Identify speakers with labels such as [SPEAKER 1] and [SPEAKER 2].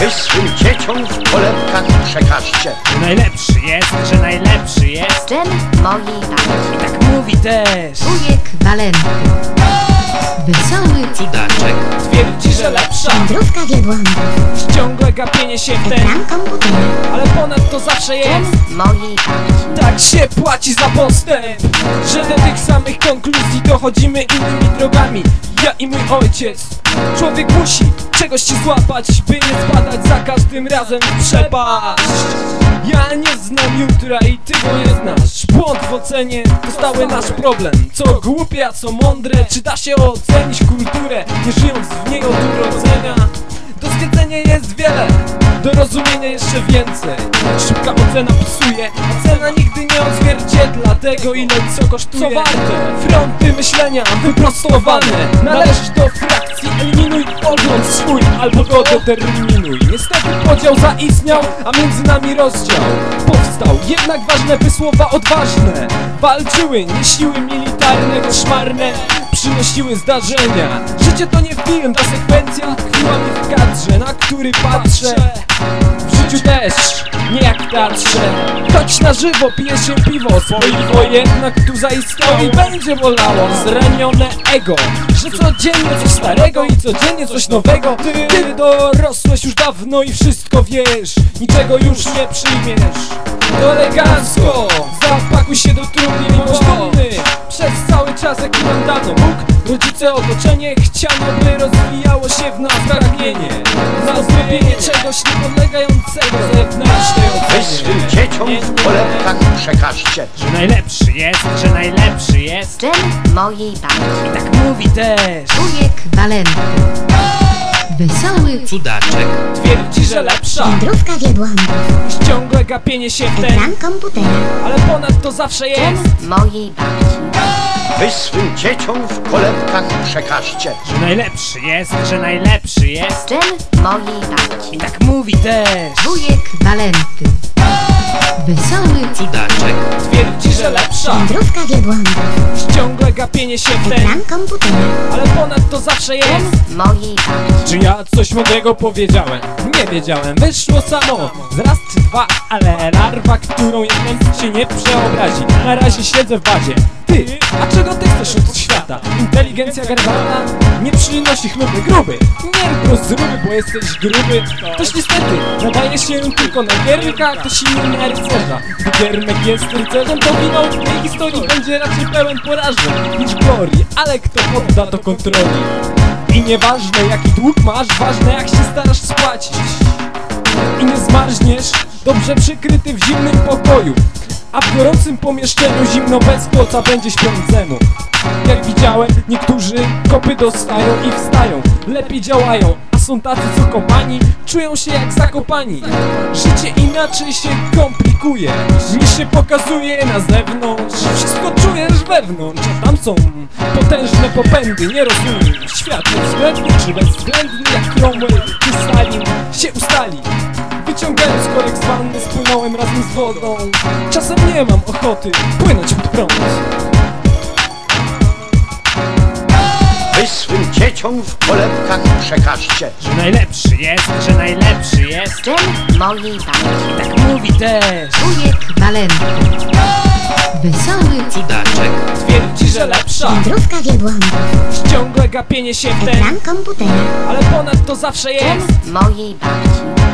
[SPEAKER 1] Wy swym dzieciom w polewkach przekażcie. Najlepszy jest, że najlepszy jest.
[SPEAKER 2] Ten moi.
[SPEAKER 1] I tak mówi też.
[SPEAKER 2] Wujek Walenty. Wesoły
[SPEAKER 3] Cudaczek
[SPEAKER 1] Twierdzi, że lepsza.
[SPEAKER 2] Wędrówka wielbłądów.
[SPEAKER 1] Ciągłe gapienie się w ten.
[SPEAKER 2] Ekran komputera.
[SPEAKER 1] Ale ponadto zawsze
[SPEAKER 2] Dżem
[SPEAKER 1] jest
[SPEAKER 2] mojej babci.
[SPEAKER 1] Tak się płaci za postęp. Że do tych samych konkluzji dochodzimy innymi drogami. Ja i mój ojciec. Człowiek musi czegoś się złapać By nie spadać za każdym razem w przepaść Ja nie znam jutra i ty go nie znasz. Błąd w ocenie to stały nasz problem. Co głupie, a co mądre Czy da się ocenić kulturę Nie żyjąc w niej od urodzenia? Do zwiedzenia jest wiele, do rozumienia jeszcze więcej. Szybka ocena psuje, a cena nigdy nie odzwierciedla tego ile co kosztuje. Co warte? Fronty myślenia wyprostowane. Należysz do swój albo go determinuj. Niestety podział zaistniał, a między nami rozdział. Powstał, jednak ważne by słowa odważne Walczyły, nie siły militarne, koszmarne Przynosiły zdarzenia. Życie to nie film, ta sekwencja tkwiła mi w kadrze Na który patrzę. W życiu też, Choć na żywo pije się piwo Swoiwo jednak tu zaistniało i będzie bolało Zranione ego Że codziennie coś starego i codziennie coś nowego. Ty, ty dorosłeś już dawno i wszystko wiesz Niczego już nie przyjmiesz. Elegancko Zapakuj się do trumny i bądź dumny Przez cały czas jaki nam Bóg, rodzice, otoczenie Chciano by rozwijało się w nas pragnienie Na zrobienie czegoś niepodlegającego zewnętrznej
[SPEAKER 4] Weź swym dzieciom w kolebkach przekażcie
[SPEAKER 1] Że najlepszy jest, że najlepszy jest
[SPEAKER 2] Dżem mojej babci.
[SPEAKER 1] I tak mówi też
[SPEAKER 2] Wujek Walenty. Wesoły
[SPEAKER 3] Cudaczek
[SPEAKER 1] Twierdzi, że lepsza
[SPEAKER 2] Wędrówka wielbłądów.
[SPEAKER 1] Ciągłe gapienie się w ten
[SPEAKER 2] Ekran komputera.
[SPEAKER 1] Ale ponadto zawsze jest
[SPEAKER 2] mojej babci.
[SPEAKER 4] Weź swym dzieciom w kolebkach przekażcie
[SPEAKER 1] Że najlepszy jest, że najlepszy jest
[SPEAKER 2] Dżem mojej babci.
[SPEAKER 1] I tak mówi też
[SPEAKER 2] Wujek Walenty. Wesoły
[SPEAKER 3] Cudaczek
[SPEAKER 1] Twierdzi, że lepsza.
[SPEAKER 2] Wędrówka wielbłądów.
[SPEAKER 1] Ciągłe gapienie się w ten.
[SPEAKER 2] Ekran komputera.
[SPEAKER 1] Ale ponadto zawsze jest.
[SPEAKER 2] Babci.
[SPEAKER 1] Czy ja coś mądrego powiedziałem? Nie wiedziałem, wyszło samo. Z raz czy dwa, ale larwa, którą jestem się nie przeobrazi. Na razie siedzę w bazie. Ty, a czego ty chcesz od świata? Inteligencja garbalna nie przynosi chluby gruby. Nie rób zruby, bo jesteś gruby. Toż niestety, nadaje się tylko na giermka, ktoś inny na rycerza giermek jest rycerzem, to finał tej historii będzie raczej pełen porażek niż glorii Ale kto podda to kontroli? I nieważne jaki dług masz, ważne jak się starasz spłacić. I nie zmarzniesz, dobrze przykryty w zimnym pokoju A w gorącym pomieszczeniu zimno bez koca będzie śpiącemu Jak widziałem, niektórzy kopy dostają i wstają. Lepiej działają, a są tacy co kopani. Czują się jak zakopani. Życie inaczej się komplikuje. Niż się pokazuje na zewnątrz. Wszystko czujesz wewnątrz A tam są potężne popędy. Nie rozumiem Świat względny czy bezwzględny Jak Cromwell czy Stalin się ustali. Wyciągając korek z wanny Spłynąłem razem z wodą Czasem nie mam ochoty płynąć pod prąd
[SPEAKER 4] Weź swym dzieciom w kolebkach przekażcie
[SPEAKER 1] Że najlepszy jest, że najlepszy jest
[SPEAKER 2] Dżem mojej babci.
[SPEAKER 1] Tak mówi też
[SPEAKER 2] Wujek Walenty. Wesoły
[SPEAKER 3] Cudaczek
[SPEAKER 1] Twierdzi, że lepsza
[SPEAKER 2] Wędrówka wielbłądów.
[SPEAKER 1] Ciągłe gapienie się w ten
[SPEAKER 2] Ekran komputera.
[SPEAKER 1] Ale ponadto zawsze jest
[SPEAKER 2] Dżem mojej babci.